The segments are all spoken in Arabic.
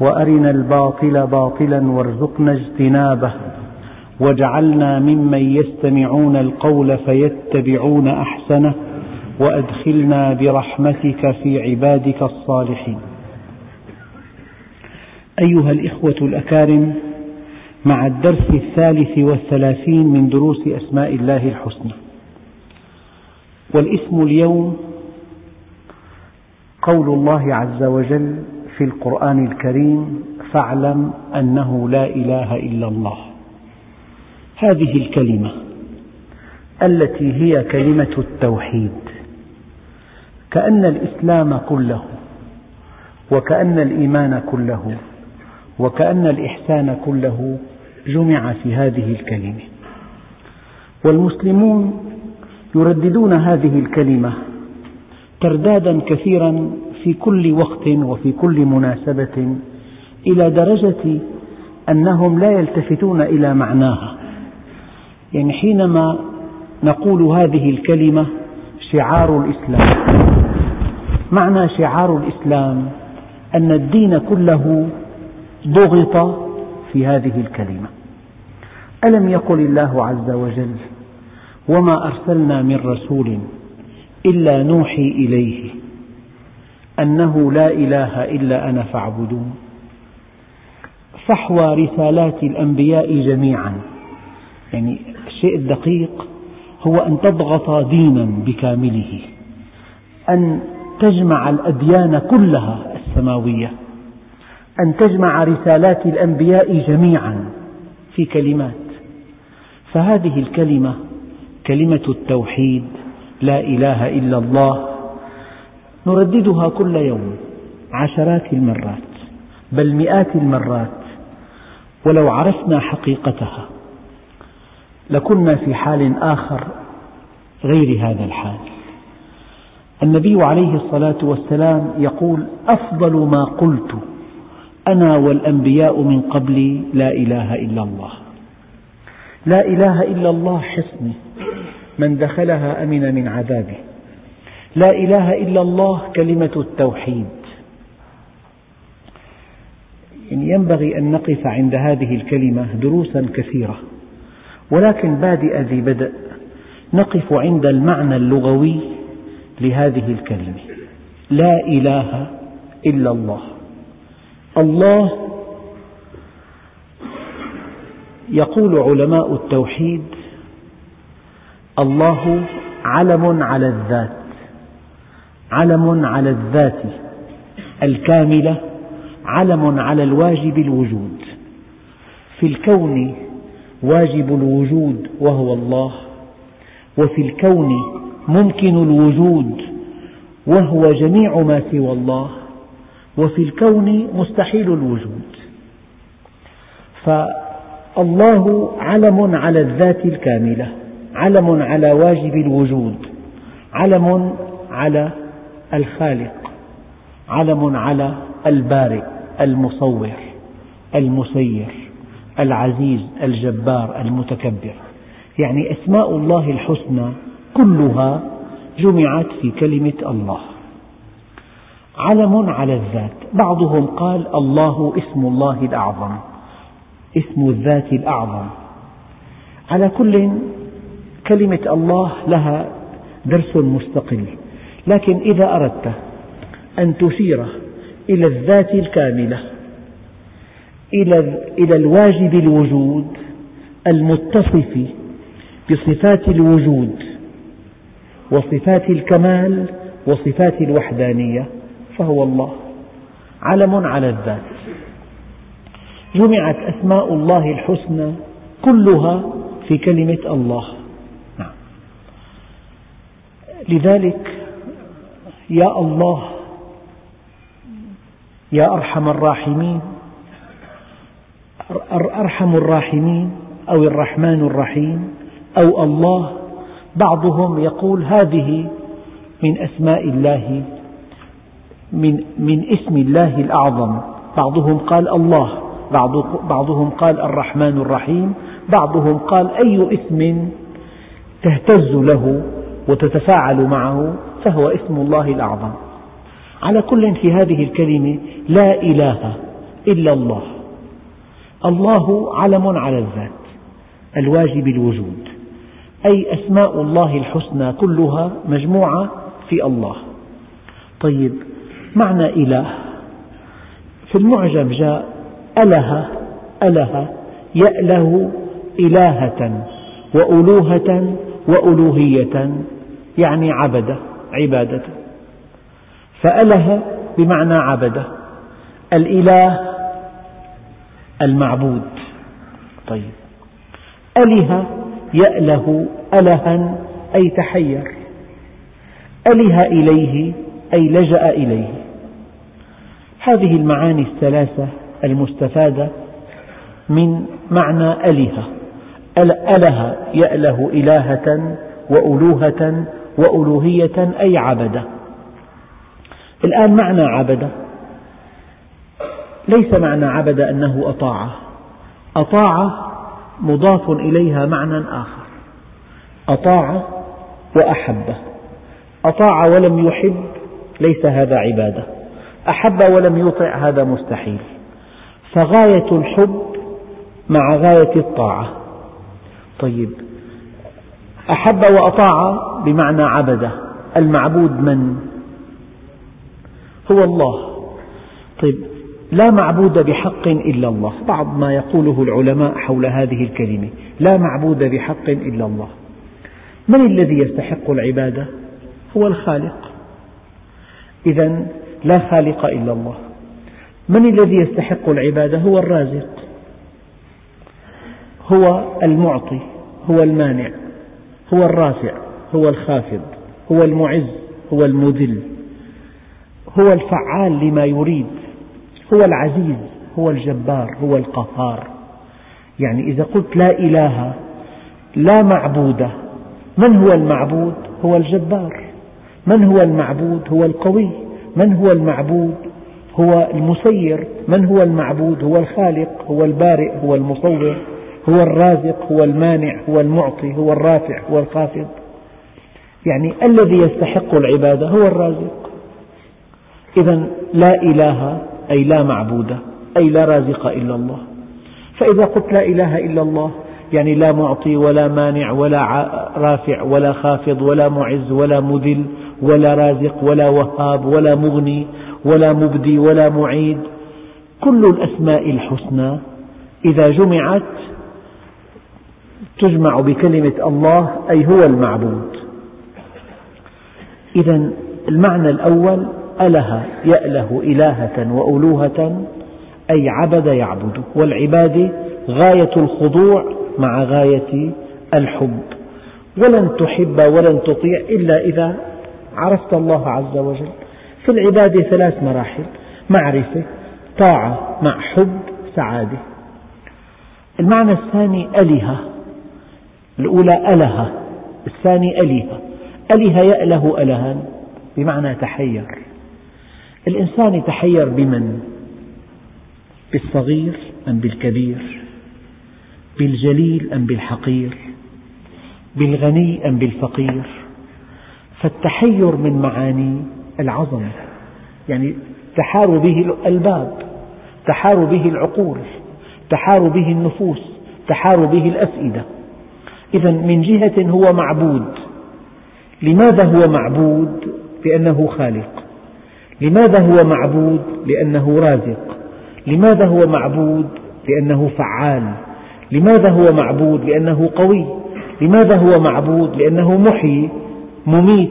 وأرنا الباطل باطلا وارزقنا اجتنابه واجعلنا ممن يستمعون القول فيتبعون أحسنه وأدخلنا برحمتك في عبادك الصالحين. أيها الإخوة الأكارم مع الدرس الثالث والثلاثين من دروس أسماء الله الحسنى والاسم اليوم قول الله عز وجل في القرآن الكريم فاعلم أنه لا إله إلا الله. هذه الكلمة التي هي كلمة التوحيد. كأن الإسلام كله وكأن الإيمان كله وكأن الإحسان كله جمع في هذه الكلمة. والمسلمون يرددون هذه الكلمة تردادا كثيرا في كل وقت وفي كل مناسبة إلى درجة أنهم لا يلتفتون إلى معناها. يعني حينما نقول هذه الكلمة شعار الإسلام معنى شعار الإسلام أن الدين كله ضغط في هذه الكلمة. ألم يقل الله عز وجل وما أرسلنا من رسول إلا نوحي إليه. أنه لا إله إلا أنا فاعبدون. فحوى رسالات الأنبياء جميعا. يعني الشيء الدقيق هو أن تضغط دينا بكامله. أن تجمع الأديان كلها السماوية. أن تجمع رسالات الأنبياء جميعا في كلمات. فهذه الكلمة كلمة التوحيد لا إله إلا الله نرددها كل يوم عشرات المرات بل مئات المرات ولو عرفنا حقيقتها لكنا في حال آخر غير هذا الحال. النبي عليه الصلاة والسلام يقول أفضل ما قلت أنا والأنبياء من قبلي لا إله إلا الله. لا إله إلا الله حصني من دخلها أمن من عذابه. لا إله إلا الله كلمة التوحيد. يعني ينبغي أن نقف عند هذه الكلمة دروسا كثيرة ولكن بادئ ذي بدء نقف عند المعنى اللغوي لهذه الكلمة. لا إله إلا الله. الله يقول علماء التوحيد الله علم على الذات. علم على الذات الكاملة علم على الواجب الوجود. في الكون واجب الوجود وهو الله وفي الكون ممكن الوجود وهو جميع ما سوى الله وفي الكون مستحيل الوجود. فالله علم على الذات الكاملة علم على واجب الوجود علم على الخالق علم على البارئ المصور المسير العزيز الجبار المتكبر. يعني أسماء الله الحسنى كلها جمعت في كلمة الله. علم على الذات. بعضهم قال الله اسم الله الأعظم اسم الذات الأعظم. على كل كلمة الله لها درس مستقل. لكن إذا أردت أن تشير إلى الذات الكاملة إلى الواجب الوجود المتصف بصفات الوجود وصفات الكمال وصفات الوحدانية فهو الله. علم على الذات. جمعت أسماء الله الحسنى كلها في كلمة الله. نعم. لذلك يا الله يا أرحم الراحمين أرحم الراحمين أو الرحمن الرحيم أو الله. بعضهم يقول هذه من أسماء الله من, من اسم الله الأعظم. بعضهم قال الله بعضهم قال الرحمن الرحيم بعضهم قال أي اسم تهتز له وتتفاعل معه. فهو اسم الله الأعظم. على كل في هذه الكلمة لا إله إلا الله. الله علم على الذات الواجب الوجود أي أسماء الله الحسنى كلها مجموعة في الله. طيب معنى إله. في المعجم جاء أله أله يأله إلهة وألوهة وألوهية يعني عبد عبادة فأله بمعنى عبد الإله المعبود. طيب. أله يأله ألها أي تحير. أله إليه أي لجأ إليه. هذه المعاني الثلاثة المستفادة من معنى أله أله يأله إلهة وألوهة وألوهية أي عبد الآن معنى عبد ليس معنى عبد أنه أطاع أطاع مضاف إليها معنى آخر. أطاع وأحب أطاع ولم يحب ليس هذا عبادة. أحب ولم يطع هذا مستحيل. فغاية الحب مع غاية الطاعة. طيب أحب وأطاع بمعنى عبد المعبود من؟ هو الله. طيب لا معبود بحق إلا الله. بعض ما يقوله العلماء حول هذه الكلمة لا معبود بحق إلا الله. من الذي يستحق العبادة؟ هو الخالق. إذا لا خالق إلا الله. من الذي يستحق العبادة؟ هو الرازق. هو المعطي هو المانع. هو الرافع هو الخافض هو المعز هو المذل هو الفعال لما يريد هو العزيز هو الجبار هو القهار. يعني إذا قلت لا إله لا معبود من هو المعبود؟ هو الجبار. من هو المعبود؟ هو القوي. من هو المعبود؟ هو المسير. من هو المعبود؟ هو الخالق. هو البارئ. هو المصور. هو الرازق هو المانع هو المعطي هو الرافع هو الخافض يعني الذي يستحق العبادة هو الرازق. إذا لا إله أي لا معبود أي لا رازق إلا الله. فإذا قلت لا إله إلا الله يعني لا معطي ولا مانع ولا رافع ولا خافض ولا معز ولا مذل ولا رازق ولا وهاب ولا مغني ولا مبدي ولا معيد. كل الأسماء الحسنى إذا جمعت تجمع بكلمة الله أي هو المعبود. إذا المعنى الأول أله يأله إلهة وألوهة أي عبد يعبد. والعبادة غاية الخضوع مع غاية الحب. ولن تحب ولن تطيع إلا إذا عرفت الله عز وجل. في العبادة ثلاث مراحل. معرفة طاعة مع حب سعادة. المعنى الثاني أله الأولى أله الثاني أله أله يأله ألها بمعنى تحير الإنسان يتحير بمن؟ بالصغير أم بالكبير؟ بالجليل أم بالحقير؟ بالغني أم بالفقير؟ فالتحير من معاني العظمة يعني تحار به الألباب تحار به العقول تحار به النفوس تحار به الأفئدة إذا من جهة هو معبود لماذا هو معبود؟ لأنه خالق لماذا هو معبود؟ لأنه رازق لماذا هو معبود؟ لأنه فعال لماذا هو معبود؟ لأنه قوي لماذا هو معبود؟ لأنه محيي مميت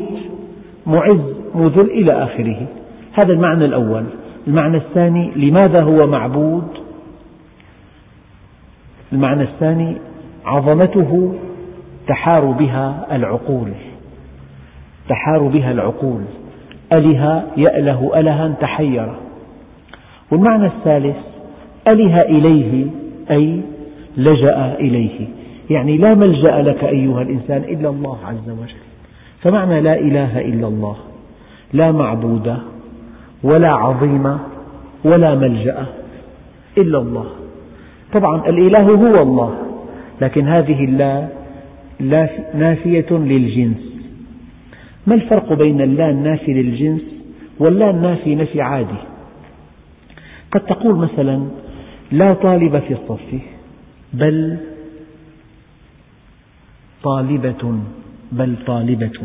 معز مذل إلى آخره هذا المعنى الأول المعنى الثاني لماذا هو معبود؟ المعنى الثاني عظمته تحار بها العقول. تحار بها العقول. أله يأله ألها تحير. والمعنى الثالث أله إليه أي لجأ إليه. يعني لا ملجأ لك أيها الإنسان إلا الله عز وجل. فمعنى لا إله إلا الله لا معبود ولا عظيم ولا ملجأ إلا الله. طبعا الإله هو الله لكن هذه اللا نافية للجنس. ما الفرق بين اللا النافي للجنس واللا النافي نفي عادي قد تقول مثلا لا طالب في الصف بل طالبة بل طالبة.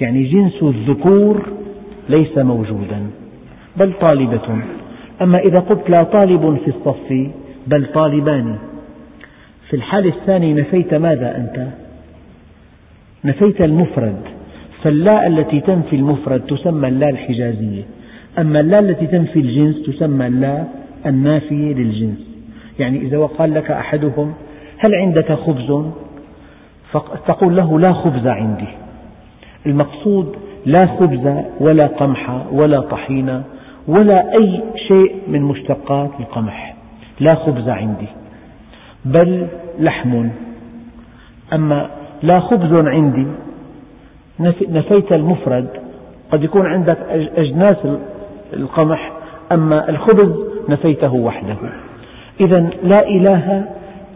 يعني جنس الذكور ليس موجودا بل طالبة. أما إذا قلت لا طالب في الصف بل طالبان في الحال الثاني نفيت ماذا أنت؟ نفيت المفرد. فاللا التي تنفي المفرد تسمى اللا الحجازية. أما اللا التي تنفي الجنس تسمى اللا النافية للجنس. يعني إذا قال لك أحدهم هل عندك خبز؟ تقول له لا خبز عندي. المقصود لا خبز ولا قمح ولا طحينة ولا أي شيء من مشتقات القمح. لا خبز عندي. بل لحم. أما لا خبز عندي. نفيت المفرد. قد يكون عندك أجناس القمح أما الخبز نفيته وحده. إذا لا إله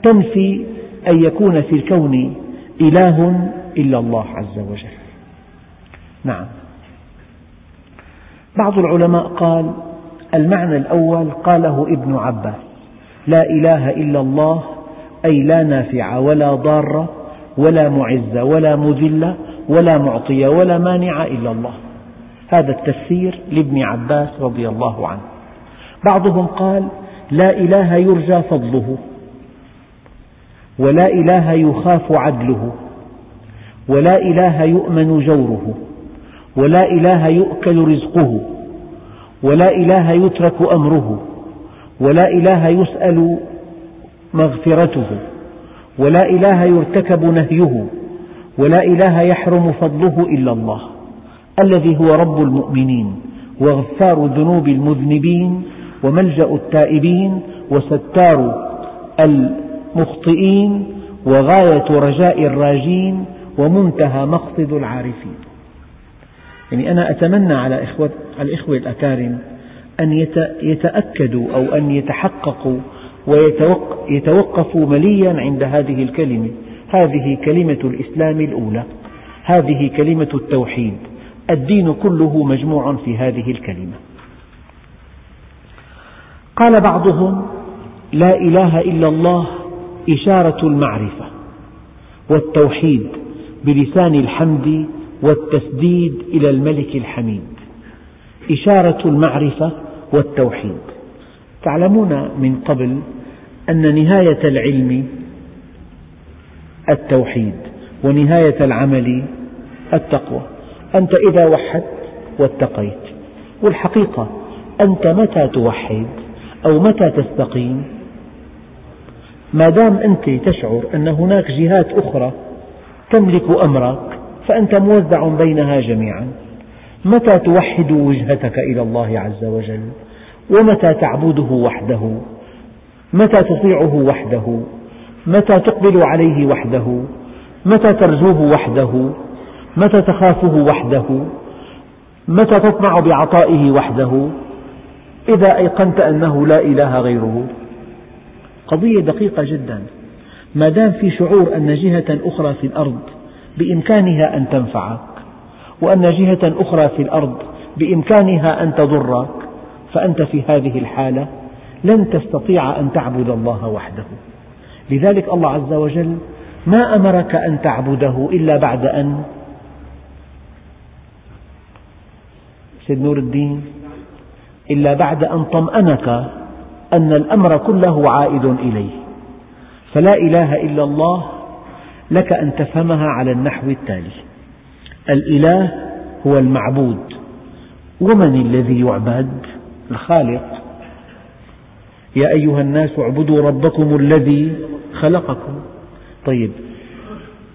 تنفي أن يكون في الكون إله إلا الله عز وجل. نعم. بعض العلماء قال المعنى الأول قاله ابن عباس لا إله إلا الله أي لا نافع ولا ضار. ولا معز ولا مذل ولا معطي ولا مانع إلا الله. هذا التفسير لابن عباس رضي الله عنه. بعضهم قال لا إله يرجى فضله ولا إله يخاف عدله ولا إله يؤمن جوره ولا إله يؤكل رزقه ولا إله يترك أمره ولا إله يسأل مغفرته. ولا إله يرتكب نهيه ولا إله يحرم فضله إلا الله الذي هو رب المؤمنين وغفار ذنوب المذنبين وملجأ التائبين وستار المخطئين وغاية رجاء الراجين ومنتهى مقصد العارفين. يعني أنا أتمنى على إخوة الإخوة الأكارم أن يتأكدوا أو أن يتحققوا ويتوقفوا مليا عند هذه الكلمة. هذه كلمة الإسلام الأولى. هذه كلمة التوحيد. الدين كله مجموع في هذه الكلمة. قال بعضهم لا إله إلا الله إشارة المعرفة والتوحيد بلسان الحمد والتسديد إلى الملك الحميد. إشارة المعرفة والتوحيد. تعلمون من قبل أن نهاية العلم التوحيد ونهاية العمل التقوى. أنت إذا وحدت واتقيت والحقيقة أنت متى توحد أو متى تستقيم؟ ما دام أنت تشعر أن هناك جهات أخرى تملك أمرك فأنت موزع بينها جميعا. متى توحد وجهتك إلى الله عز وجل؟ ومتى تعبده وحده؟ متى تطيعه وحده؟ متى تقبل عليه وحده؟ متى ترجوه وحده؟ متى تخافه وحده؟ متى تطمع بعطائه وحده؟ إذا أيقنت أنه لا إله غيره. قضية دقيقة جدا. ما دام في شعور أن جهة أخرى في الأرض بإمكانها أن تنفعك وأن جهة أخرى في الأرض بإمكانها أن تضرك فأنت في هذه الحالة لن تستطيع أن تعبد الله وحده. لذلك الله عز وجل ما أمرك أن تعبده إلا بعد أن سيد نور الدين إلا بعد أن طمأنك أن الأمر كله عائد إليه. فلا إله إلا الله لك أن تفهمها على النحو التالي. الإله هو المعبود ومن الذي يعبد؟ الخالق. يا أيها الناس اعبدوا ربكم الذي خلقكم. طيب.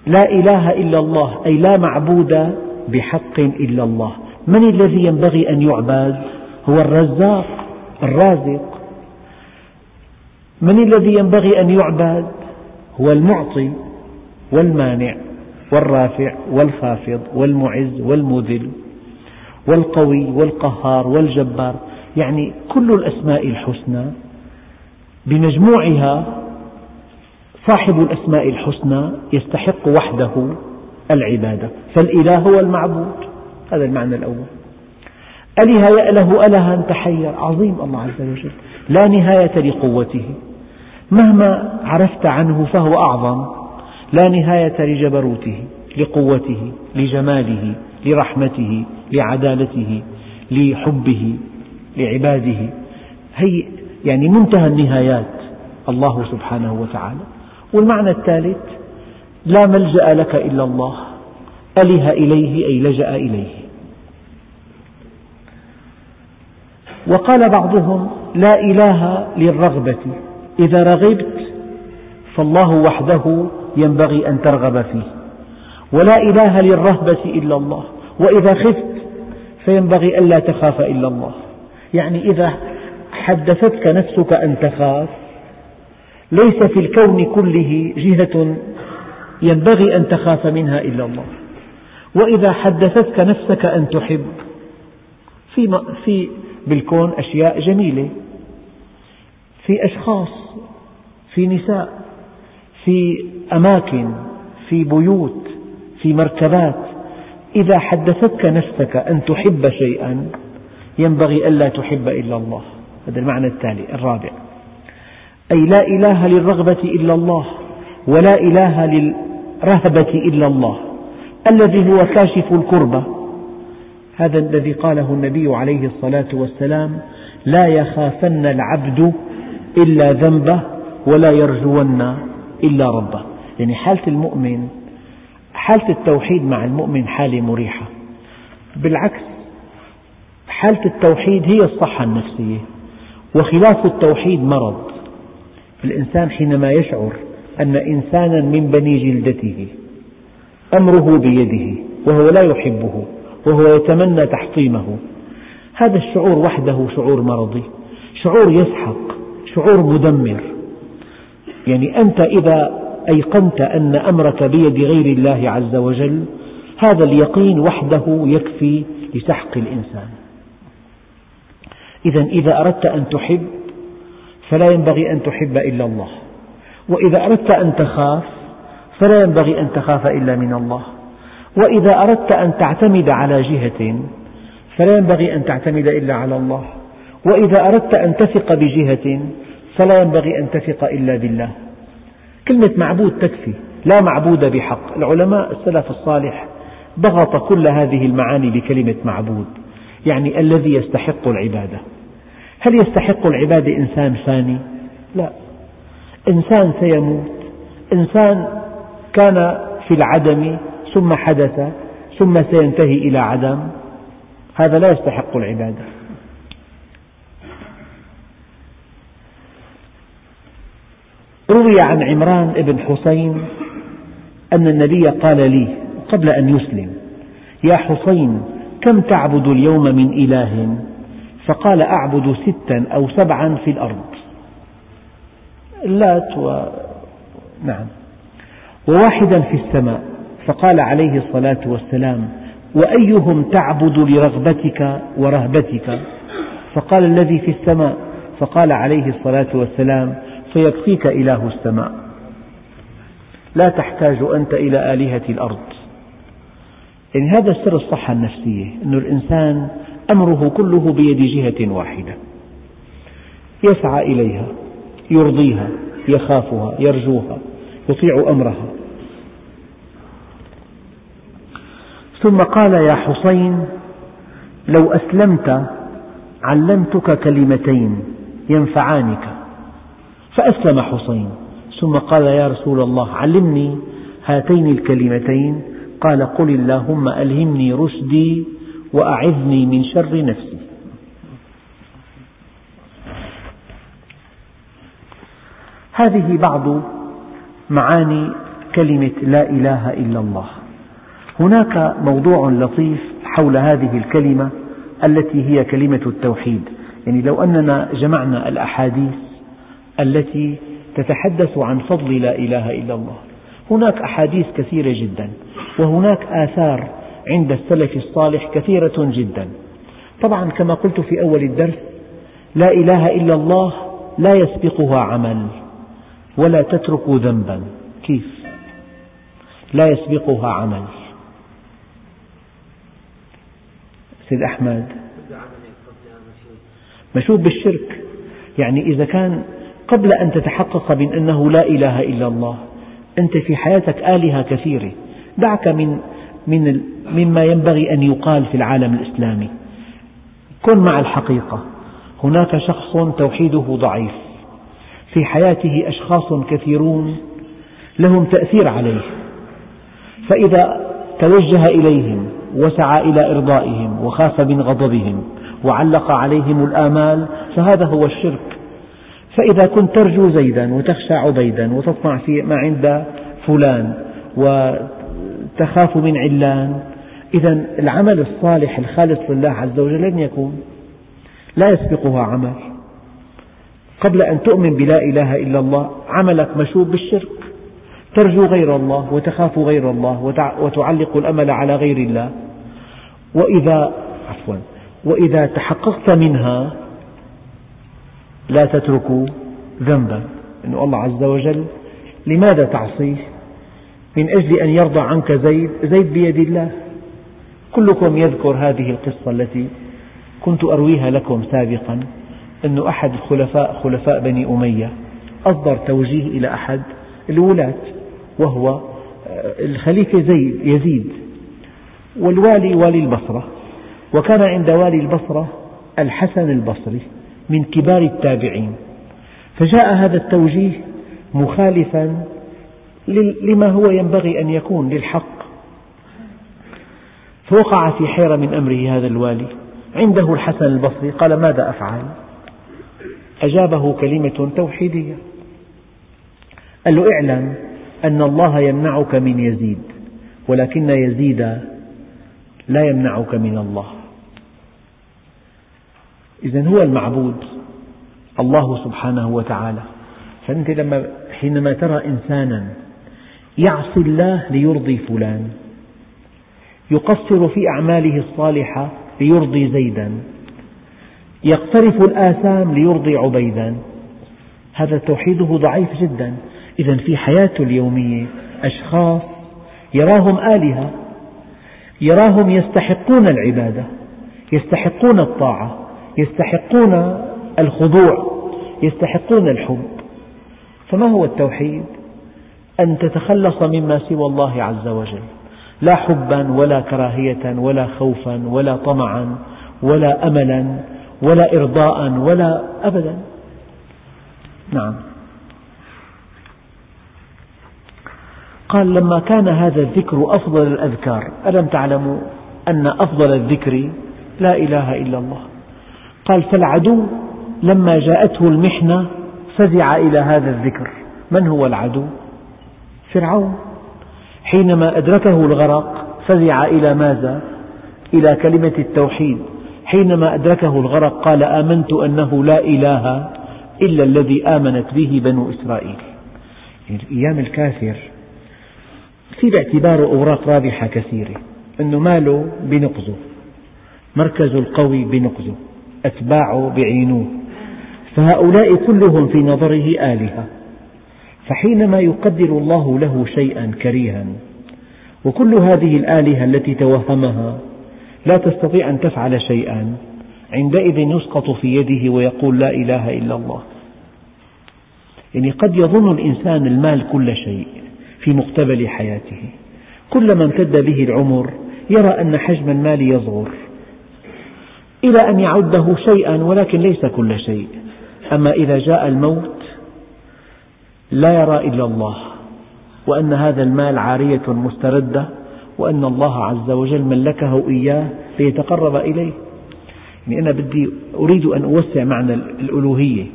لا إله إلا الله أي لا معبود بحق إلا الله. من الذي ينبغي أن يعبد؟ هو الرزاق الرازق. من الذي ينبغي أن يعبد؟ هو المعطي والمانع والرافع والخافض والمعز والمذل والقوي والقهار والجبار. يعني كل الأسماء الحسنى. بمجموعها صاحب الأسماء الحسنى يستحق وحده العبادة فالإله هو المعبود هذا المعنى الأول. أله يأله ألها تحير عظيم الله عز وجل لا نهاية لقوته. مهما عرفت عنه فهو أعظم لا نهاية لجبروته لقوته لجماله لرحمته لعدالته لحبه لعباده. هي يعني منتهى النهايات الله سبحانه وتعالى. والمعنى الثالث لا ملجأ لك إلا الله أله إليه أي لجأ إليه. وقال بعضهم لا إله للرغبة إذا رغبت فالله وحده ينبغي أن ترغب فيه. ولا إله للرهبة إلا الله وإذا خفت فينبغي ألا تخاف إلا الله. يعني إذا حدثتك نفسك أن تخاف. ليس في الكون كله جهة ينبغي أن تخاف منها إلا الله. وإذا حدثتك نفسك أن تحب في, في بالكون أشياء جميلة في أشخاص في نساء في أماكن في بيوت في مركبات. إذا حدثتك نفسك أن تحب شيئا ينبغي ألا تحب إلا الله. هذا المعنى التالي الرابع. أي لا إله للرغبة إلا الله ولا إله للرهبة إلا الله الذي هو كاشف الكربة هذا الذي قاله النبي عليه الصلاة والسلام لا يخافن العبد إلا ذنبه ولا يرجون إلا ربه. يعني حالة المؤمن حالة التوحيد مع المؤمن حالة مريحة. بالعكس حالة التوحيد هي الصحة النفسية. وخلاف التوحيد مرض. الإنسان حينما يشعر أن إنسانا من بني جلدته أمره بيده وهو لا يحبه وهو يتمنى تحطيمه. هذا الشعور وحده شعور مرضي شعور يسحق شعور مدمر. يعني أنت إذا أيقنت أن أمرك بيد غير الله عز وجل هذا اليقين وحده يكفي لسحق الإنسان. إذا إذا أردت أن تحب فلا ينبغي أن تحب إلا الله. وإذا أردت أن تخاف فلا ينبغي أن تخاف إلا من الله. وإذا أردت أن تعتمد على جهة فلا ينبغي أن تعتمد إلا على الله. وإذا أردت أن تثق بجهة فلا ينبغي أن تثق إلا بالله. كلمة معبود تكفي لا معبود بحق. العلماء السلف الصالح ضغط كل هذه المعاني بكلمة معبود. يعني الذي يستحق العبادة. هل يستحق العبادة إنسان فاني؟ لا. إنسان سيموت. إنسان كان في العدم ثم حدث ثم سينتهي إلى عدم. هذا لا يستحق العبادة. روي عن عمران بن حسين أن النبي قال لي قبل أن يسلم يا حسين كم تعبد اليوم من إله؟ فقال أعبد ستا أو سبعا في الأرض. اللات و... نعم. وواحدا في السماء. فقال عليه الصلاة والسلام وأيهم تعبد لرغبتك ورهبتك؟ فقال الذي في السماء. فقال عليه الصلاة والسلام فيكفيك إله السماء. لا تحتاج أنت إلى آلهة الأرض. يعني هذا سر الصحة النفسية أن الإنسان أمره كله بيد جهة واحدة. يسعى إليها يرضيها يخافها يرجوها يطيع أمرها. ثم قال يا حسين لو أسلمت علمتك كلمتين ينفعانك. فأسلم حسين. ثم قال يا رسول الله علمني هاتين الكلمتين قال قل اللهم ألهمني رشدي وأعذني من شر نفسي. هذه بعض معاني كلمة لا إله إلا الله. هناك موضوع لطيف حول هذه الكلمة التي هي كلمة التوحيد. يعني لو أننا جمعنا الأحاديث التي تتحدث عن فضل لا إله إلا الله. هناك أحاديث كثيرة جدا. وهناك آثار عند السلف الصالح كثيرة جدا. طبعا كما قلت في أول الدرس لا إله إلا الله لا يسبقها عمل ولا تترك ذنبا. كيف؟ لا يسبقها عمل. سيد أحمد. مشوب بالشرك. يعني إذا كان قبل أن تتحقق من أنه لا إله إلا الله أنت في حياتك آلهة كثيرة. دعك من, من مما ينبغي أن يقال في العالم الإسلامي. كن مع الحقيقة. هناك شخص توحيده ضعيف. في حياته أشخاص كثيرون لهم تأثير عليه. فإذا توجه إليهم وسعى إلى إرضائهم وخاف من غضبهم وعلق عليهم الآمال فهذا هو الشرك. فإذا كنت ترجو زيدا وتخشى عبيدا وتطمع في ما عند فلان وتخاف من علان. إذا العمل الصالح الخالص لله عز وجل لن يكون. لا يسبقها عمل. قبل أن تؤمن بلا إله إلا الله عملك مشوب بالشرك. ترجو غير الله وتخاف غير الله وتعلق الأمل على غير الله. وإذا عفوا وإذا تحققت منها لا تتركوا ذنبا. أن الله عز وجل لماذا تعصيه؟ من أجل أن يرضى عنك زيد زيد بيد الله. كلكم يذكر هذه القصة التي كنت أرويها لكم سابقا أن أحد الخلفاء خلفاء بني أمية أصدر توجيه إلى أحد الولاة وهو آه، الخليفة زيد يزيد والوالي والي البصرة. وكان عند والي البصرة الحسن البصري من كبار التابعين. فجاء هذا التوجيه مخالفا لما هو ينبغي أن يكون للحق. فوقع في حيرة من أمره هذا الوالي. عنده الحسن البصري. قال ماذا أفعل؟ أجابه كلمة توحيدية. قال له اعلم أن الله يمنعك من يزيد ولكن يزيد لا يمنعك من الله. إذا هو المعبود الله سبحانه وتعالى. فأنت لما حينما ترى إنسانا يعصي الله ليرضي فلان. يقصر في أعماله الصالحة ليرضي زيدا. يقترف الآثام ليرضي عبيدا. هذا توحيده ضعيف جدا. إذا في حياته اليومية أشخاص يراهم آلهة يراهم يستحقون العبادة يستحقون الطاعة يستحقون الخضوع يستحقون الحب. فما هو التوحيد؟ أن تتخلص مما سوى الله عز وجل. لا حبا ولا كراهية ولا خوفا ولا طمعا ولا أملا ولا إرضاء ولا أبدا. نعم. قال لما كان هذا الذكر أفضل الأذكار ألم تعلموا أن أفضل الذكر لا إله إلا الله؟ قال فالعدو لما جاءته المحنة فزع إلى هذا الذكر. من هو العدو؟ فرعون. حينما أدركه الغرق فزع إلى ماذا؟ إلى كلمة التوحيد. حينما أدركه الغرق قال آمنت أنه لا إله إلا الذي آمنت به بنو إسرائيل. يعني أيام الكافر في باعتباره أوراق رابحة كثيرة أنه ماله بنقزه مركز القوي بنقزه أتباعه بعينوه فهؤلاء كلهم في نظره آلهة. فحينما يقدر الله له شيئا كريها. وكل هذه الآلهة التي توهمها لا تستطيع أن تفعل شيئا. عندئذ يسقط في يده ويقول لا إله إلا الله. يعني قد يظن الإنسان المال كل شيء في مقتبل حياته. كلما امتد به العمر يرى أن حجم المال يصغر إلى أن يعده شيئا ولكن ليس كل شيء. أما إذا جاء الموت لا يرى إلا الله وأن هذا المال عارية مستردة وأن الله عز وجل ملكه إياه ليتقرب إليه. يعني أنا بدي أريد أن أوسع معنى الألوهية.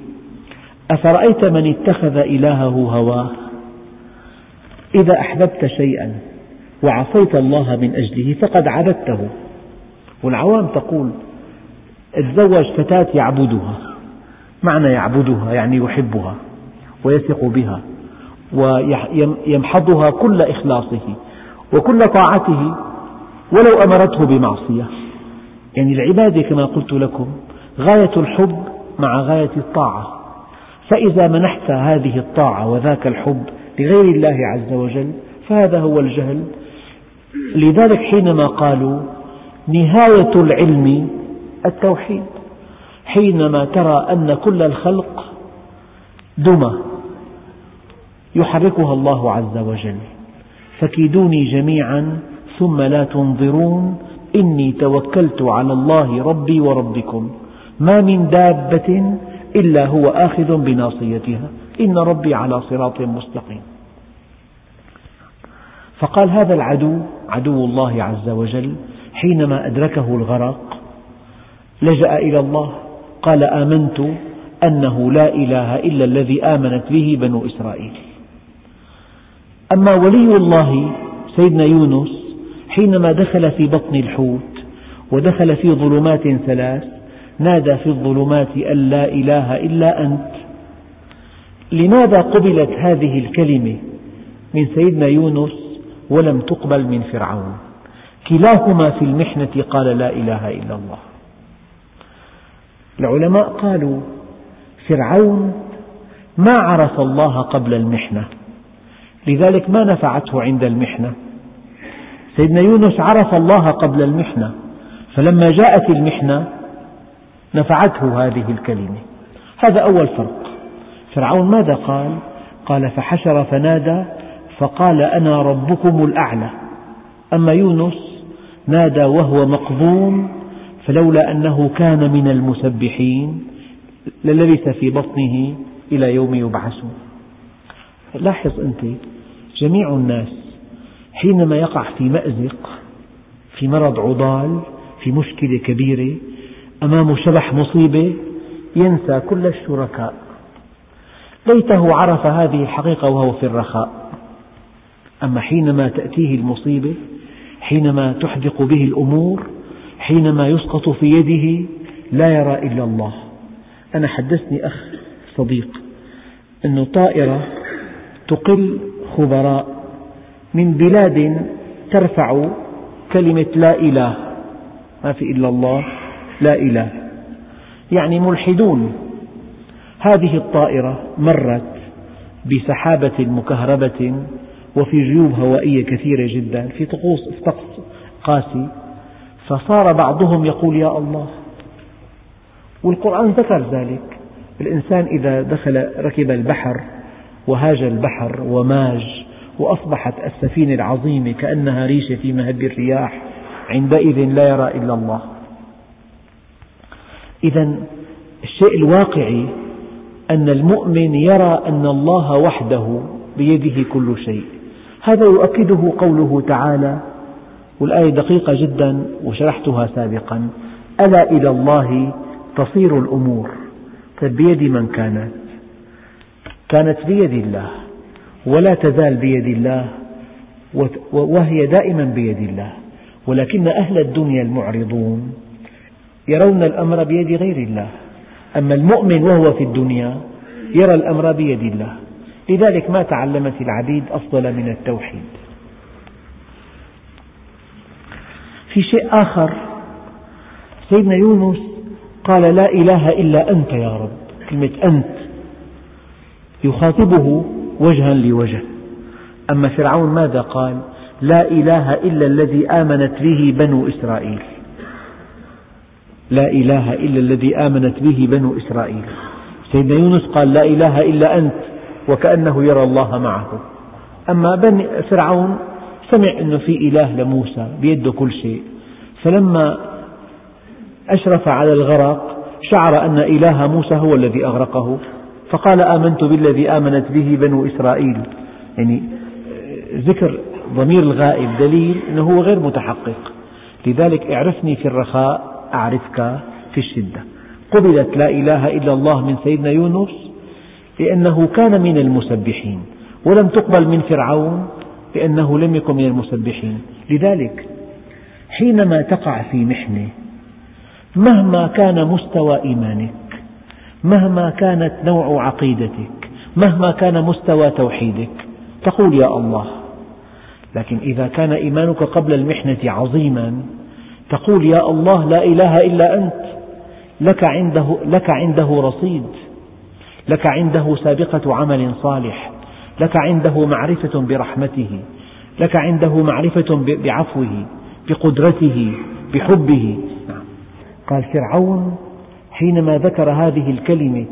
أفرأيت من اتخذ إلهه هواه؟ إذا أحببت شيئا وعصيت الله من أجله فقد عبدته. والعوام تقول تزوج فتاة يعبدها. معنى يعبدها يعني يحبها. ويثق بها ويمحضها كل إخلاصه وكل طاعته ولو أمرته بمعصية. يعني العبادة كما قلت لكم غاية الحب مع غاية الطاعة. فإذا منحت هذه الطاعة وذاك الحب لغير الله عز وجل فهذا هو الجهل. لذلك حينما قالوا نهاية العلم التوحيد حينما ترى أن كل الخلق دمى يحركها الله عز وجل. فكيدوني جميعا ثم لا تنظرون إني توكلت على الله ربي وربكم. ما من دابة إلا هو آخذ بناصيتها. إن ربي على صراط مستقيم. فقال هذا العدو عدو الله عز وجل حينما أدركه الغرق لجأ إلى الله قال آمنت أنه لا إله إلا الذي آمنت به بنو إسرائيل. أما ولي الله سيدنا يونس حينما دخل في بطن الحوت ودخل في ظلمات ثلاث نادى في الظلمات أن لا إله إلا أنت. لماذا قبلت هذه الكلمة من سيدنا يونس ولم تقبل من فرعون؟ كلاهما في المحنة قال لا إله إلا الله. العلماء قالوا فرعون ما عرف الله قبل المحنة. لذلك ما نفعته عند المحنة. سيدنا يونس عرف الله قبل المحنة فلما جاءت المحنة نفعته هذه الكلمة. هذا أول فرق. فرعون ماذا قال؟ قال فحشر فنادى فقال أنا ربكم الأعلى. أما يونس نادى وهو مقظوم فلولا أنه كان من المسبحين للبث في بطنه إلى يوم يبعثون. لاحظ أنت جميع الناس حينما يقع في مأزق في مرض عضال في مشكلة كبيرة أمامه شبح مصيبة ينسى كل الشركاء. ليته عرف هذه الحقيقة وهو في الرخاء. أما حينما تأتيه المصيبة حينما تحدق به الأمور حينما يسقط في يده لا يرى إلا الله. أنا حدثني أخ صديق أن طائرة تقل خبراء من بلاد ترفع كلمة لا إله. ما في إلا الله لا إله. يعني ملحدون. هذه الطائرة مرت بسحابة مكهربة وفي جيوب هوائية كثيرة جدا في طقوس طقس قاسي. فصار بعضهم يقول يا الله. والقرآن ذكر ذلك. الإنسان إذا دخل ركب البحر وهاج البحر وماج وأصبحت السفينة العظيمة كأنها ريشة في مهب الرياح عندئذ لا يرى إلا الله. إذا الشيء الواقعي أن المؤمن يرى أن الله وحده بيده كل شيء. هذا يؤكده قوله تعالى والآية دقيقة جدا وشرحتها سابقا ألا إلى الله تصير الأمور طيب بيد من كانت. كانت بيد الله ولا تزال بيد الله وهي دائما بيد الله. ولكن أهل الدنيا المعرضون يرون الأمر بيد غير الله. أما المؤمن وهو في الدنيا يرى الأمر بيد الله. لذلك ما تعلمت العبيد أفضل من التوحيد. في شيء آخر سيدنا يونس قال لا إله إلا أنت يا رب. كلمة أنت. يخاطبه وجها لوجه. أما فرعون ماذا قال؟ لا إله إلا الذي آمنت به بنو إسرائيل. لا إله إلا الذي آمنت به بنو إسرائيل. سيدنا يونس قال لا إله إلا أنت وكأنه يرى الله معه. أما بني فرعون سمع أنه في إله لموسى بيده كل شيء. فلما أشرف على الغرق شعر أن إله موسى هو الذي أغرقه. فقال آمنت بالذي آمنت به بنو إسرائيل. يعني ذكر ضمير الغائب دليل أنه هو غير متحقق. لذلك اعرفني في الرخاء أعرفك في الشدة. قبلت لا إله إلا الله من سيدنا يونس لأنه كان من المسبحين ولم تقبل من فرعون لأنه لم يكن من المسبحين. لذلك حينما تقع في محنة مهما كان مستوى إيمانك مهما كانت نوع عقيدتك مهما كان مستوى توحيدك. تقول يا الله لكن إذا كان إيمانك قبل المحنة عظيما تقول يا الله لا إله إلا أنت لك عنده, لك عنده رصيد لك عنده سابقة عمل صالح لك عنده معرفة برحمته لك عنده معرفة بعفوه بقدرته بحبه. قال فرعون حينما ذكر هذه الكلمة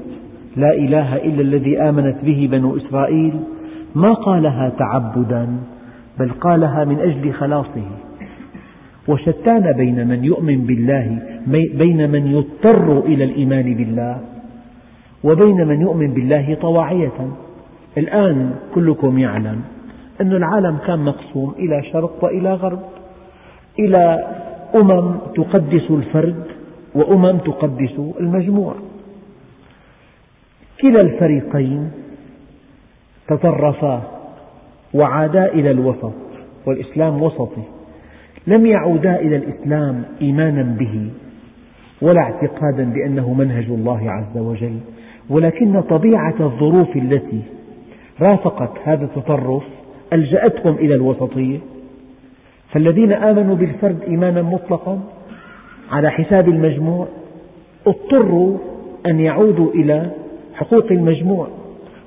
لا إله إلا الذي آمنت به بنو إسرائيل ما قالها تعبدا بل قالها من أجل خلاصه. وشتان بين من يؤمن بالله بين من يضطر إلى الإيمان بالله وبين من يؤمن بالله طواعية. الآن كلكم يعلم أن العالم كان مقسوم إلى شرق وإلى غرب إلى أمم تقدس الفرد وأمم تقدس المجموع. كلا الفريقين تطرفا وعادا إلى الوسط والإسلام وسطي لم يعودا إلى الإسلام إيمانا به ولا اعتقادا بأنه منهج الله عز وجل. ولكن طبيعة الظروف التي رافقت هذا التطرف ألجأتهم إلى الوسطية. فالذين آمنوا بالفرد إيمانا مطلقا على حساب المجموع اضطروا أن يعودوا إلى حقوق المجموع.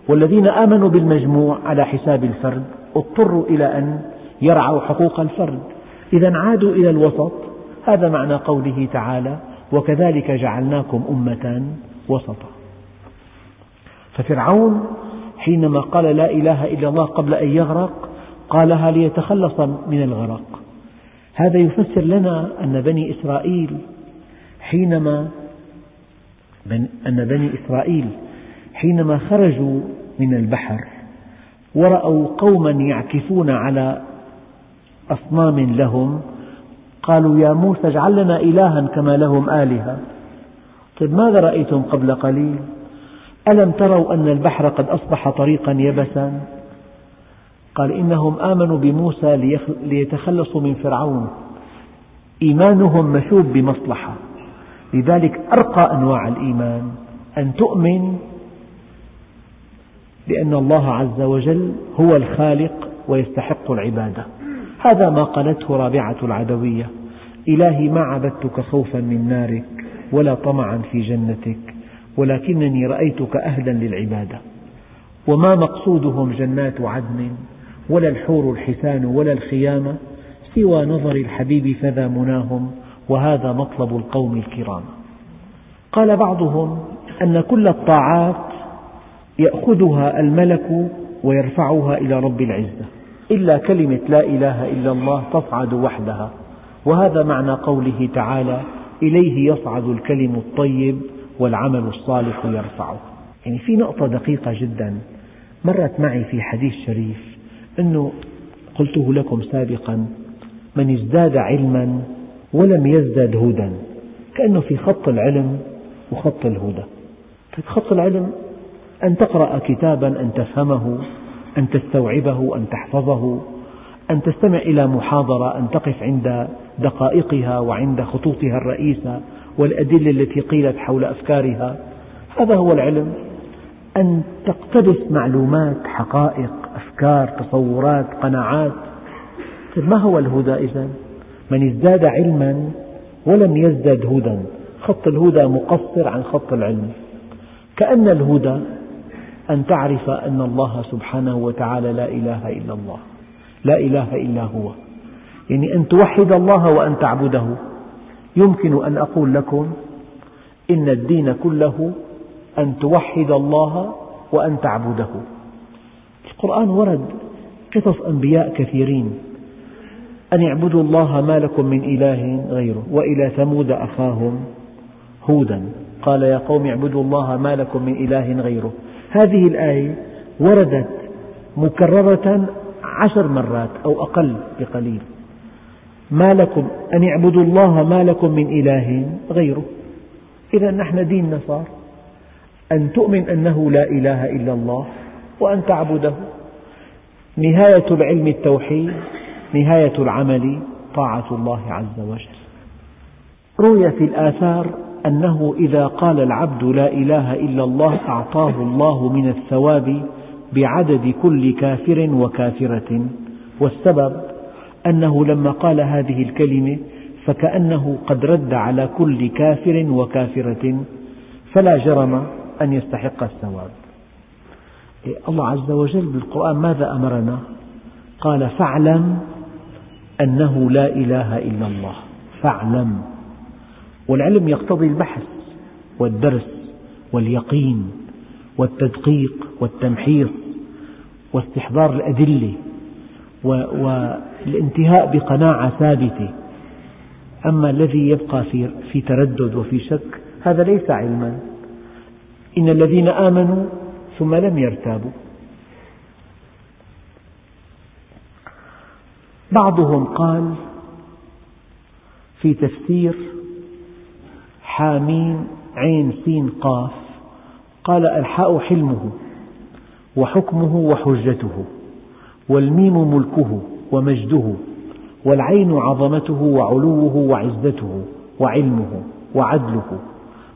والذين آمنوا بالمجموع على حساب الفرد اضطروا إلى أن يرعوا حقوق الفرد. إذا عادوا إلى الوسط هذا معنى قوله تعالى وكذلك جعلناكم أمة وسطا ففرعون حينما قال لا إله إلا الله قبل أن يغرق قالها ليتخلص من الغرق؟ هذا يفسر لنا أن بني إسرائيل حينما أن بني إسرائيل حينما خرجوا من البحر ورأوا قوما يعكفون على أصنام لهم قالوا يا موسى اجعل لنا إلها كما لهم آلهة. طيب ماذا رأيتم قبل قليل؟ ألم تروا أن البحر قد أصبح طريقا يبسا؟ قال إنهم آمنوا بموسى ليتخلصوا من فرعون. إيمانهم مشوب بمصلحة. لذلك أرقى أنواع الإيمان. أن تؤمن بأن الله عز وجل هو الخالق ويستحق العبادة. هذا ما قالته رابعة العدوية. إلهي ما عبدتك خوفا من نارك ولا طمعا في جنتك ولكنني رأيتك أهلا للعبادة. وما مقصودهم جنات عدن؟ ولا الحور الحسان ولا الخيام سوى نظر الحبيب فذا مناهم وهذا مطلب القوم الكرام. قال بعضهم أن كل الطاعات يأخذها الملك ويرفعها إلى رب العزة إلا كلمة لا إله إلا الله تصعد وحدها وهذا معنى قوله تعالى إليه يصعد الكلم الطيب والعمل الصالح يرفعه. يعني في نقطة دقيقة جدا مرت معي في حديث شريف أنه قلته لكم سابقا من ازداد علما ولم يزدد هدى كأنه في خط العلم وخط الهدى. طيب خط العلم أن تقرأ كتابا أن تفهمه أن تستوعبه أن تحفظه أن تستمع إلى محاضرة أن تقف عند دقائقها وعند خطوطها الرئيسة والأدلة التي قيلت حول أفكارها. هذا هو العلم. أن تقتبس معلومات حقائق أفكار تصورات قناعات. ما هو الهدى إذا من ازداد علما ولم يزدد هدى. خط الهدى مقصر عن خط العلم. كأن الهدى أن تعرف أن الله سبحانه وتعالى لا إله إلا الله. لا إله إلا هو. يعني أن توحد الله وأن تعبده. يمكن أن أقول لكم إن الدين كله أن توحد الله وأن تعبده. القرآن ورد قصص أنبياء كثيرين. أن اعبدوا الله ما لكم من إله غيره وإلى ثمود أخاهم هودا. قال يا قوم اعبدوا الله ما لكم من إله غيره. هذه الآية وردت مكررة عشر مرات أو أقل بقليل. ما لكم أن اعبدوا الله ما لكم من إله غيره. إذا نحن ديننا صار أن تؤمن أنه لا إله إلا الله وأن تعبده. نهاية العلم التوحيد نهاية العمل طاعة الله عز وجل. روي في الآثار أنه إذا قال العبد لا إله إلا الله أعطاه الله من الثواب بعدد كل كافر وكافرة. والسبب أنه لما قال هذه الكلمة فكأنه قد رد على كل كافر وكافرة فلا جرم أن يستحق الثواب. الله عز وجل بالقرآن ماذا أمرنا؟ قال فاعلم أنه لا إله إلا الله. فاعلم. والعلم يقتضي البحث والدرس واليقين والتدقيق والتمحيص واستحضار الأدلة والانتهاء بقناعة ثابتة. أما الذي يبقى في تردد وفي شك هذا ليس علما. إن الذين آمنوا ثم لم يرتابوا. بعضهم قال في تفسير حاميم عين سين قاف قال الحاء حلمه وحكمه وحجته والميم ملكه ومجده والعين عظمته وعلوه وعزته وعلمه وعدله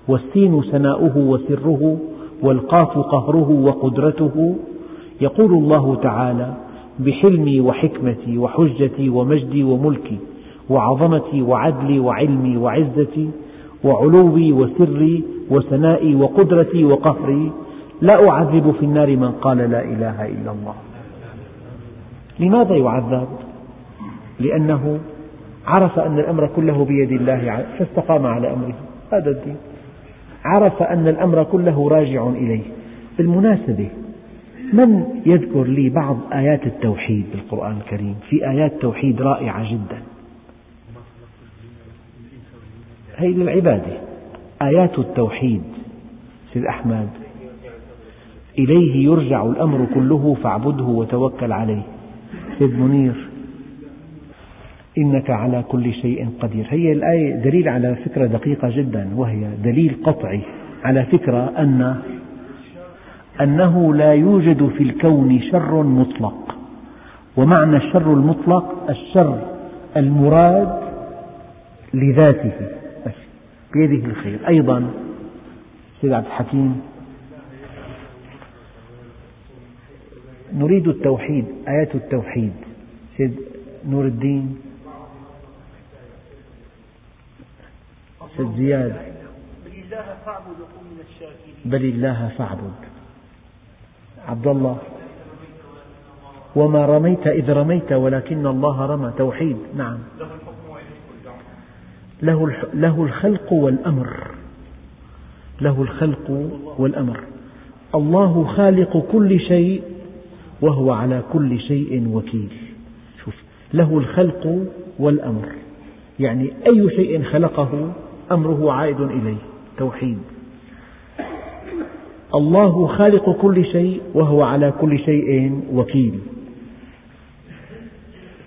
والسين سناؤه وسره والقاف قهره وقدرته يقول الله تعالى بحلمي وحكمتي وحجتي ومجدي وملكي وعظمتي وعدلي وعلمي وعزتي وعلوي وسري وسنائي وقدرتي وقهري لا أعذب في النار من قال لا إله إلا الله. لماذا يعذب؟ لأنه عرف أن الأمر كله بيد الله فاستقام على أمره. هذا الدين. عرف أن الأمر كله راجع إليه. بالمناسبة من يذكر لي بعض آيات التوحيد بالقرآن الكريم؟ في آيات توحيد رائعة جدا. هي للعبادة. آيات التوحيد سيد أحمد. إليه يرجع الأمر كله فاعبده وتوكل عليه. سيد منير. إنك على كل شيء قدير. هي الآية دليل على فكرة دقيقة جدا وهي دليل قطعي على فكرة أن أنه لا يوجد في الكون شر مطلق. ومعنى الشر المطلق الشر المراد لذاته بيده الخير. أيضا سيد عبد الحكيم نريد التوحيد آيات التوحيد. سيد نور الدين زياد بل الله فاعبد عبد الله. وما رميت إذ رميت ولكن الله رمى توحيد. نعم. له له الخلق والأمر. له الخلق والأمر. الله خالق كل شيء وهو على كل شيء وكيل. شوف. له الخلق والأمر. يعني أي شيء خلقه أمره عائد إليه. توحيد. الله خالق كل شيء وهو على كل شيء وكيل.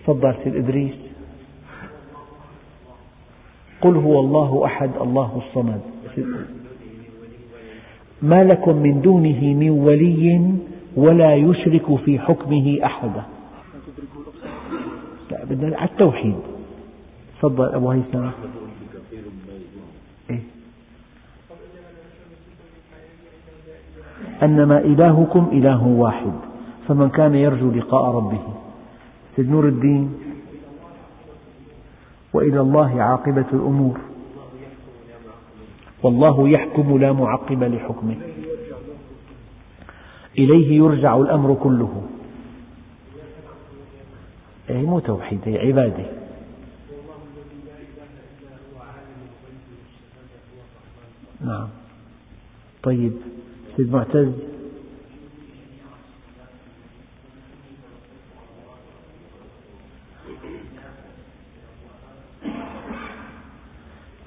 تفضل سيد إدريس. قل هو الله أحد الله الصمد. ما لكم من دونه من ولي ولا يشرك في حكمه أحدا بدنا على التوحيد. تفضل أبو هيثم. أنما إلهكم إله واحد فمن كان يرجو لقاء ربه. سيد نور الدين وإلى الله عاقبة الأمور. والله يحكم لا معقب لحكمه. إليه يرجع الأمر كله. هي مو توحيد هي عبادة. نعم. طيب. سيد معتز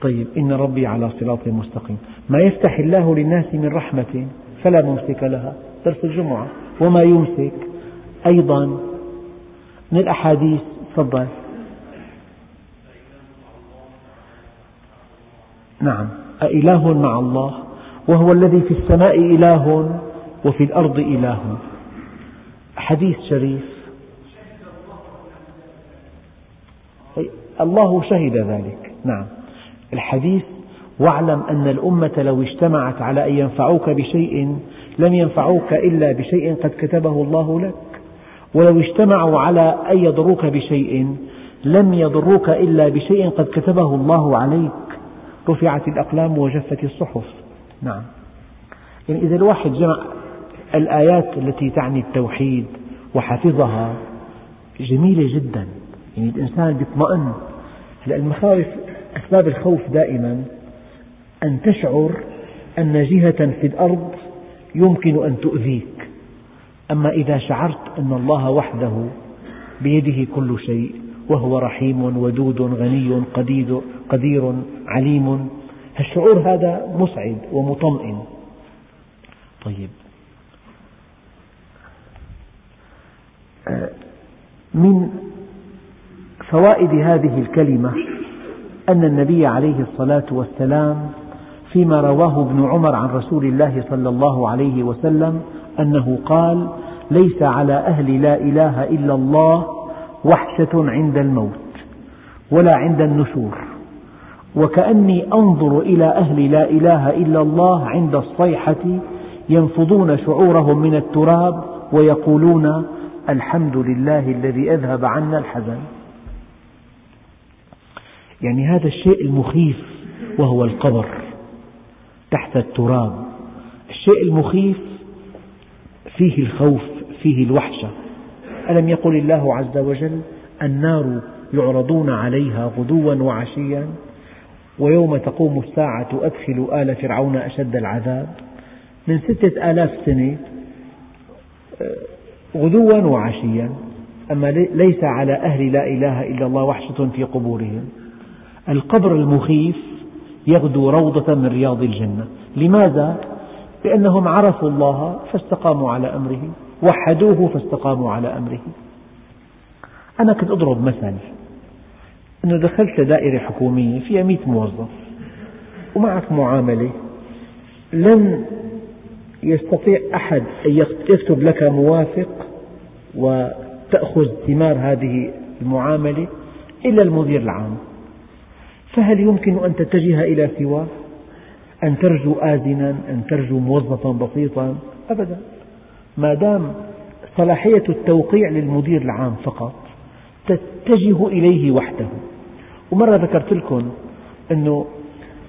طيب إن ربي على صراط مستقيم. ما يفتح الله للناس من رحمة فلا ممسك لها. درس الجمعة. وما يمسك أيضا من الأحاديث. تفضل. نعم. أإله مع الله. وهو الذي في السماء إله وفي الأرض إله. حديث شريف. الله شهد ذلك. نعم. الحديث واعلم أن الأمة لو اجتمعت على أن ينفعوك بشيء لم ينفعوك إلا بشيء قد كتبه الله لك. ولو اجتمعوا على أن يضروك بشيء لم يضروك إلا بشيء قد كتبه الله عليك. رفعت الأقلام وجفت الصحف. نعم. يعني إذا الواحد جمع الآيات التي تعني التوحيد وحفظها جميلة جدا. يعني الإنسان يطمئن المخاوف أسباب الخوف دائما أن تشعر أن جهة في الأرض يمكن أن تؤذيك. أما إذا شعرت أن الله وحده بيده كل شيء وهو رحيم ودود غني قدير عليم الشعور هذا مسعد ومطمئن. طيب. من فوائد هذه الكلمة أن النبي عليه الصلاة والسلام فيما رواه ابن عمر عن رسول الله صلى الله عليه وسلم أنه قال: ليس على أهل لا إله إلا الله وحشة عند الموت ولا عند النشور، وكأني أنظر إلى أهل لا إله إلا الله عند الصيحة ينفضون شعورهم من التراب ويقولون الحمد لله الذي أذهب عنا الحزن. يعني هذا الشيء المخيف وهو القبر تحت التراب. الشيء المخيف فيه الخوف فيه الوحشة. ألم يقل الله عز وجل النار يعرضون عليها غدوا وعشيا؟ ويوم تقوم الساعة أدخلوا آل فرعون أشد العذاب. من ستة آلاف سنة آه، غدوا وعشيا. أما ليس على أهل لا إله إلا الله وحشة في قبورهم. القبر المخيف يغدو روضة من رياض الجنة. لماذا؟ لأنهم عرفوا الله فاستقاموا على أمره وحدوه فاستقاموا على أمره. أنا كنت أضرب مثل. أنه دخلت دائرة حكومية فيها مئة موظف ومعك معاملة لن يستطيع أحد أن يكتب لك موافق وتأخذ ثمار هذه المعاملة إلا المدير العام. فهل يمكن أن تتجه إلى سواه؟ أن ترجو آذنا أن ترجو موظفا بسيطا؟ أبدا. ما دام صلاحية التوقيع للمدير العام فقط تتجه إليه وحده. ومرة ذكرت لكم أنه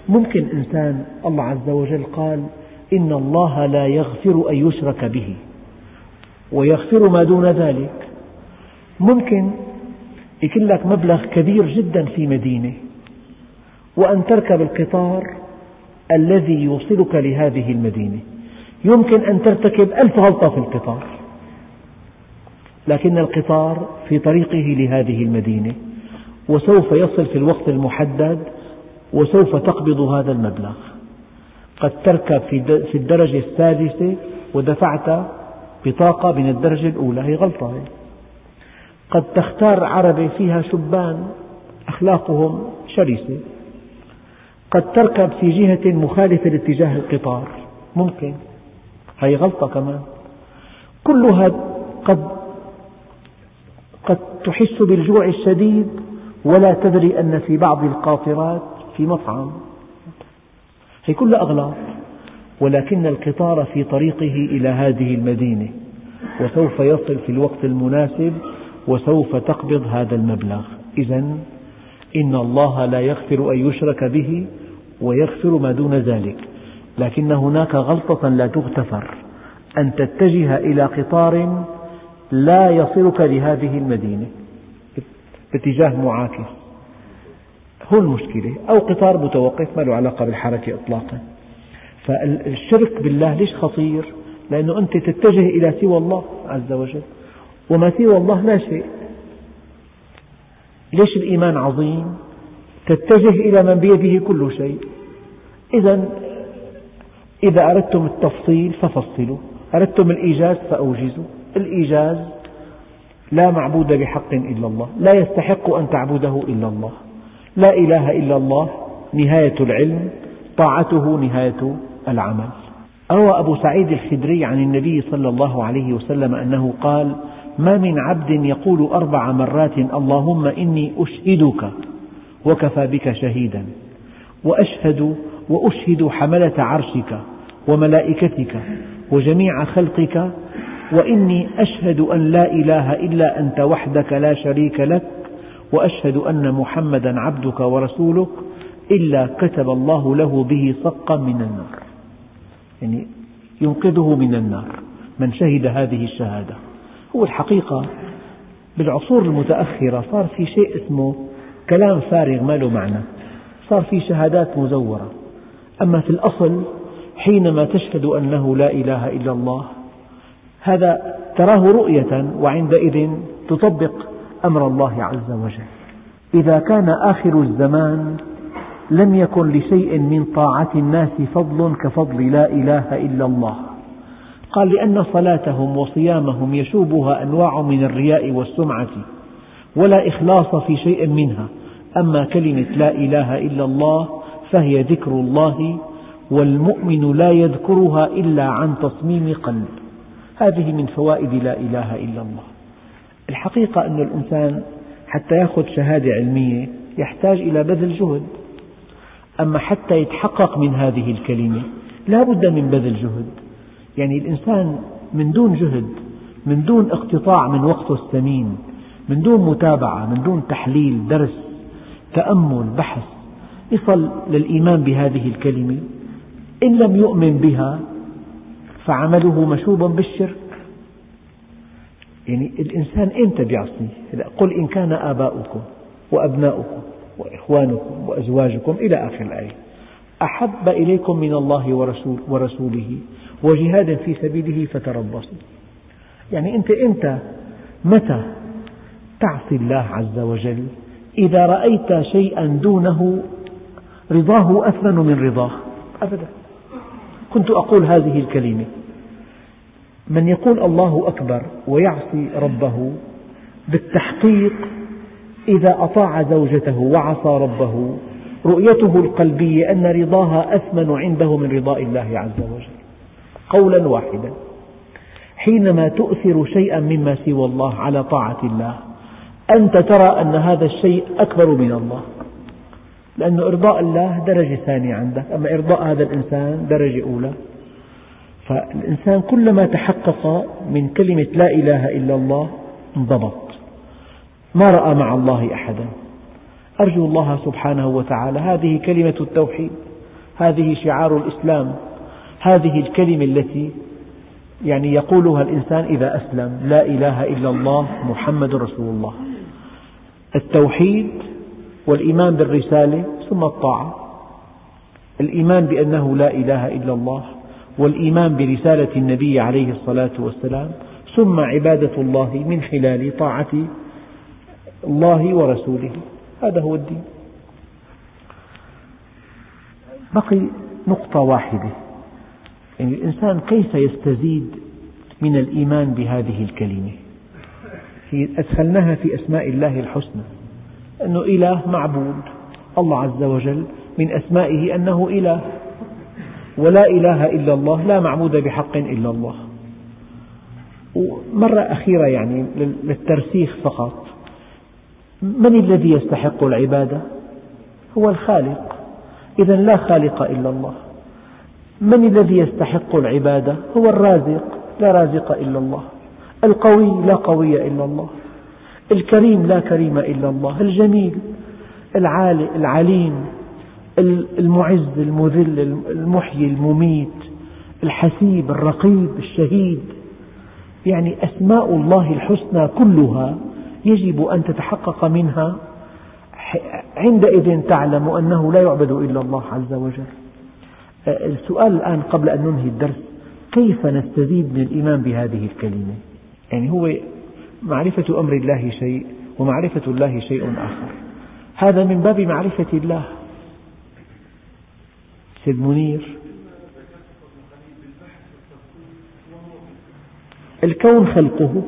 ممكن إنسان الله عز وجل قال إن الله لا يغفر أن يشرك به ويغفر ما دون ذلك. ممكن يكون لك مبلغ كبير جدا في مدينة وأن تركب القطار الذي يوصلك لهذه المدينة. يمكن أن ترتكب ألف غلطة في القطار لكن القطار في طريقه لهذه المدينة. وسوف يصل في الوقت المحدد وسوف تقبض هذا المبلغ. قد تركب في الدرجة السادسة ودفعت بطاقة من الدرجة الأولى. هي غلطة. هي. قد تختار عربة فيها شبان أخلاقهم شرسة. قد تركب في جهة مخالفة لاتجاه القطار. ممكن. هذه غلطة كمان. كلها قد قد تحس بالجوع الشديد ولا تدري أن في بعض القاطرات في مطعم. هي كلها أغلاط. ولكن القطار في طريقه إلى هذه المدينة. وسوف يصل في الوقت المناسب وسوف تقبض هذا المبلغ. إذا إن الله لا يغفر أن يشرك به ويغفر ما دون ذلك. لكن هناك غلطة لا تغتفر. أن تتجه إلى قطار لا يصلك لهذه المدينة. باتجاه معاكس هو المشكلة. أو قطار متوقف ما له علاقة بالحركة إطلاقا. فالشرك بالله ليش خطير؟ لأنه أنت تتجه إلى سوى الله عز وجل. وما سوى الله لا شيء. ليش الإيمان عظيم؟ تتجه إلى من بيده كل شيء. إذا إذا أردتم التفصيل ففصلوا. أردتم الإيجاز فأوجزوا. الإيجاز لا معبود بحق إلا الله. لا يستحق أن تعبده إلا الله. لا إله إلا الله نهاية العلم طاعته نهاية العمل. روى أبو سعيد الخدري عن النبي صلى الله عليه وسلم أنه قال ما من عبد يقول أربع مرات اللهم إني أشهدك وكفى بك شهيدا وأشهد وأشهد حملة عرشك وملائكتك وجميع خلقك وإني أشهد أن لا إله إلا أنت وحدك لا شريك لك وأشهد أن محمدا عبدك ورسولك إلا كتب الله له به صقا من النار. يعني ينقذه من النار من شهد هذه الشهادة. هو الحقيقة بالعصور المتأخرة صار في شيء اسمه كلام فارغ ما له معنى. صار في شهادات مزورة. أما في الأصل حينما تشهد أنه لا إله إلا الله هذا تراه رؤية وعندئذ تطبق أمر الله عز وجل. إذا كان آخر الزمان لم يكن لشيء من طاعة الناس فضل كفضل لا إله إلا الله. قال لأن صلاتهم وصيامهم يشوبها أنواع من الرياء والسمعة ولا إخلاص في شيء منها. أما كلمة لا إله إلا الله فهي ذكر الله والمؤمن لا يذكرها إلا عن تصميم قلب هذه من فوائد لا إله إلا الله. الحقيقة أن الإنسان حتى يأخذ شهادة علمية يحتاج إلى بذل جهد. أما حتى يتحقق من هذه الكلمة لا بد من بذل جهد. يعني الإنسان من دون جهد من دون اقتطاع من وقته الثمين من دون متابعة من دون تحليل درس تأمل بحث يصل للإيمان بهذه الكلمة. إن لم يؤمن بها فعمله مشوب بالشرك. يعني الإنسان إمتى بيعصي قل إن كان آباؤكم وأبناؤكم وإخوانكم وأزواجكم إلى آخر الآية. أحب إليكم من الله ورسول ورسوله وجهاد في سبيله فتربصوا. يعني أنت إمتى متى تعصي الله عز وجل؟ إذا رأيت شيئا دونه رضاه أثمن من رضاه. أبدا. كنت أقول هذه الكلمة. من يقول الله أكبر ويعصي ربه بالتحقيق إذا أطاع زوجته وعصى ربه رؤيته القلبية أن رضاها أثمن عنده من رضاء الله عز وجل. قولا واحدا. حينما تؤثر شيئا مما سوى الله على طاعة الله أنت ترى أن هذا الشيء أكبر من الله. لأن إرضاء الله درجة ثانية عندك. أما إرضاء هذا الإنسان درجة أولى. فالإنسان كلما تحقق من كلمة لا إله إلا الله انضبط. ما رأى مع الله أحدا. أرجو الله سبحانه وتعالى هذه كلمة التوحيد هذه شعار الإسلام هذه الكلمة التي يعني يقولها الإنسان إذا أسلم لا إله إلا الله محمد رسول الله. التوحيد والإيمان بالرسالة ثم الطاعة. الإيمان بأنه لا إله إلا الله والإيمان برسالة النبي عليه الصلاة والسلام ثم عبادة الله من خلال طاعة الله ورسوله. هذا هو الدين. بقي نقطة واحدة. يعني الإنسان كيف يستزيد من الإيمان بهذه الكلمة؟ أدخلناها في أسماء الله الحسنى. أنه إله معبود. الله عز وجل من أسمائه أنه إله. ولا إله إلا الله لا معبود بحق إلا الله. ومرة أخيرة يعني للترسيخ فقط. من الذي يستحق العبادة؟ هو الخالق. إذا لا خالق إلا الله. من الذي يستحق العبادة؟ هو الرازق. لا رازق إلا الله. القوي لا قوي إلا الله. الكريم لا كريم إلا الله الجميل العالي العليم المعز المذل المحيي المميت الحسيب الرقيب الشهيد. يعني أسماء الله الحسنى كلها يجب أن تتحقق منها عندئذ تعلم أنه لا يعبد إلا الله عز وجل. السؤال الآن قبل أن ننهي الدرس كيف نستزيد من الإيمان بهذه الكلمة؟ يعني هو معرفة أمر الله شيء ومعرفة الله شيء آخر. هذا من باب معرفة الله. سيد منير. الكون خلقه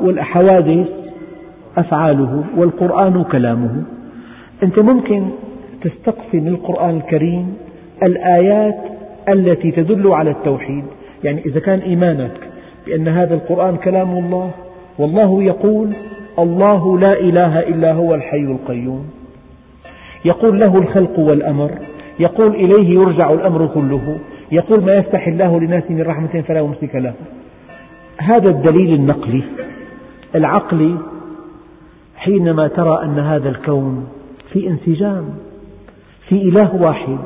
والحوادث أفعاله والقرآن كلامه. أنت ممكن تستقصي من القرآن الكريم الآيات التي تدل على التوحيد. يعني إذا كان إيمانك بأن هذا القرآن كلام الله والله يقول الله لا إله إلا هو الحي القيوم. يقول له الخلق والأمر يقول إليه يرجع الأمر كله يقول ما يفتح الله للناس من رحمة فلا ممسك له. هذا الدليل النقلي العقلي حينما ترى أن هذا الكون في انسجام في إله واحد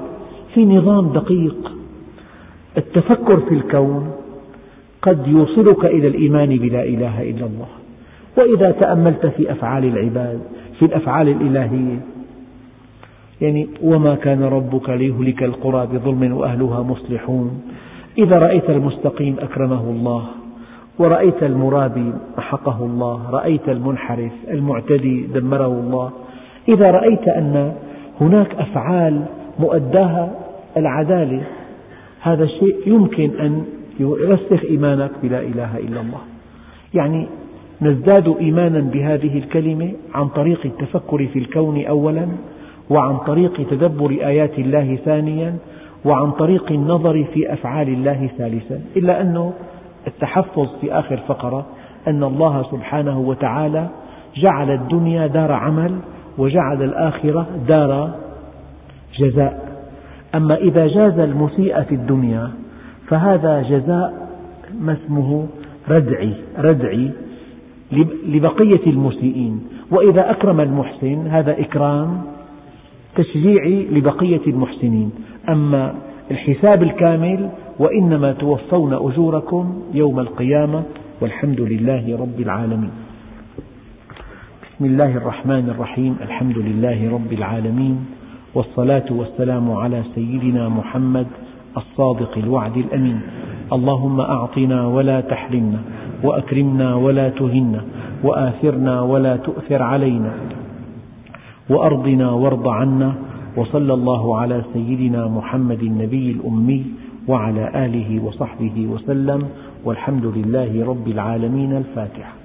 في نظام دقيق. التفكر في الكون قد يوصلك إلى الإيمان بلا إله إلا الله. وإذا تأملت في أفعال العباد في الأفعال الإلهية. يعني وما كان ربك ليهلك القرى بظلم وأهلها مصلحون. إذا رأيت المستقيم أكرمه الله. ورأيت المرابي محقه الله. رأيت المنحرف المعتدي دمره الله. إذا رأيت أن هناك أفعال مؤداها العدالة هذا الشيء يمكن أن يرسخ إيمانك بلا إله إلا الله. يعني نزداد إيمانا بهذه الكلمة عن طريق التفكر في الكون أولا وعن طريق تدبر آيات الله ثانيا وعن طريق النظر في أفعال الله ثالثا. إلا أنه التحفظ في آخر فقرة أن الله سبحانه وتعالى جعل الدنيا دار عمل وجعل الآخرة دار جزاء. أما إذا جاز المسيء في الدنيا فهذا جزاء ما اسمه ردعي ردعي لبقية المسيئين. وإذا أكرم المحسن هذا إكرام تشجيعي لبقية المحسنين. أما الحساب الكامل وإنما توفون أجوركم يوم القيامة والحمد لله رب العالمين. بسم الله الرحمن الرحيم الحمد لله رب العالمين والصلاة والسلام على سيدنا محمد الصادق الوعد الأمين. اللهم أعطنا ولا تحرمنا وأكرمنا ولا تهنا وآثرنا ولا تؤثر علينا وأرضنا وارض عنا وصلى الله على سيدنا محمد النبي الأمي وعلى آله وصحبه وسلم والحمد لله رب العالمين الفاتحة